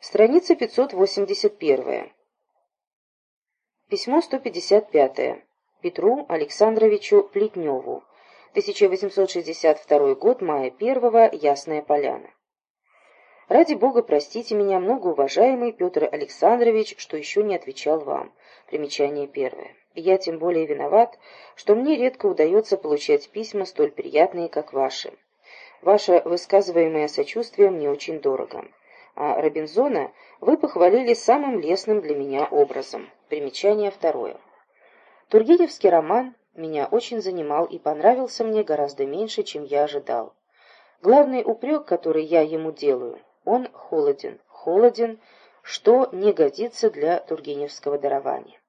Страница 581. Письмо 155. Петру Александровичу Плетневу. 1862 год, мая 1 Ясная Поляна. Ради Бога, простите меня, многоуважаемый Петр Александрович, что еще не отвечал вам. Примечание первое. Я тем более виноват, что мне редко удается получать письма столь приятные, как ваши. Ваше высказываемое сочувствие мне очень дорого а Робинзона вы похвалили самым лестным для меня образом. Примечание второе. Тургеневский роман меня очень занимал и понравился мне гораздо меньше, чем я ожидал. Главный упрек, который я ему делаю, он холоден, холоден, что не годится для тургеневского дарования.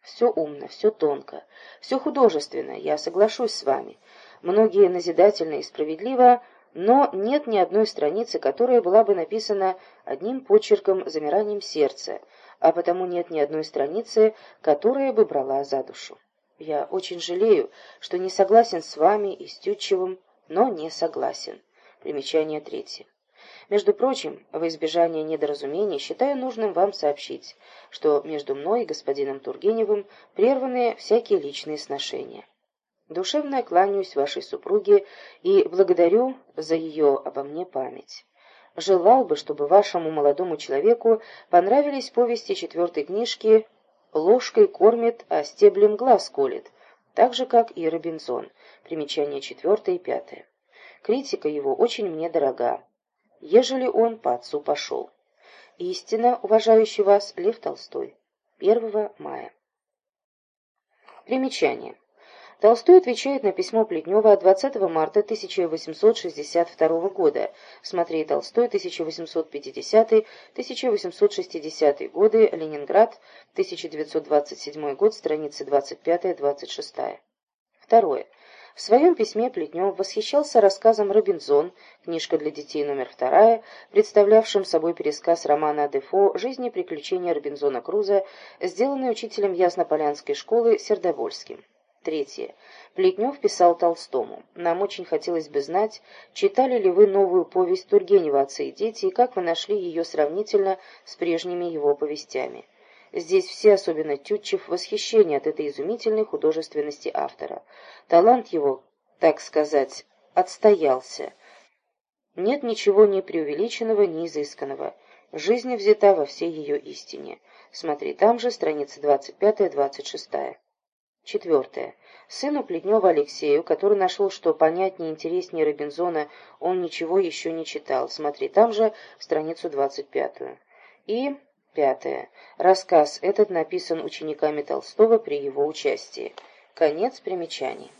Все умно, все тонко, все художественно, я соглашусь с вами. Многие назидательно и справедливо но нет ни одной страницы, которая была бы написана одним почерком замиранием сердца, а потому нет ни одной страницы, которая бы брала за душу. Я очень жалею, что не согласен с вами и с Тютчевым, но не согласен. Примечание третье. Между прочим, во избежание недоразумений считаю нужным вам сообщить, что между мной и господином Тургеневым прерваны всякие личные сношения. Душевно кланяюсь вашей супруге и благодарю за ее обо мне память. Желал бы, чтобы вашему молодому человеку понравились повести четвертой книжки «Ложкой кормит, а стеблем глаз колет», так же, как и Робинзон. Примечание четвертое и пятое. Критика его очень мне дорога, ежели он по отцу пошел. Истинно уважающий вас Лев Толстой. 1 мая. Примечание. Толстой отвечает на письмо Плетнева от 20 марта 1862 года. Смотри Толстой, 1850-1860 годы, Ленинград, 1927 год, страницы 25-26. Второе. В своем письме Плетнев восхищался рассказом «Робинзон», книжка для детей номер вторая, представлявшим собой пересказ романа Дефо «Жизнь и приключения Робинзона Круза», сделанный учителем Яснополянской школы Сердовольским. Третье. Плетнев писал Толстому. «Нам очень хотелось бы знать, читали ли вы новую повесть Тургенева «Отцы и дети» и как вы нашли ее сравнительно с прежними его повестями. Здесь все, особенно Тютчев, восхищение от этой изумительной художественности автора. Талант его, так сказать, отстоялся. Нет ничего ни преувеличенного, ни изысканного. Жизнь взята во всей ее истине. Смотри, там же страница 25-26. Четвертое. Сыну Плетнева Алексею, который нашел, что понятнее и интереснее Робинзона он ничего еще не читал. Смотри там же страницу двадцать пятую. И пятое. Рассказ этот написан учениками Толстого при его участии. Конец примечаний.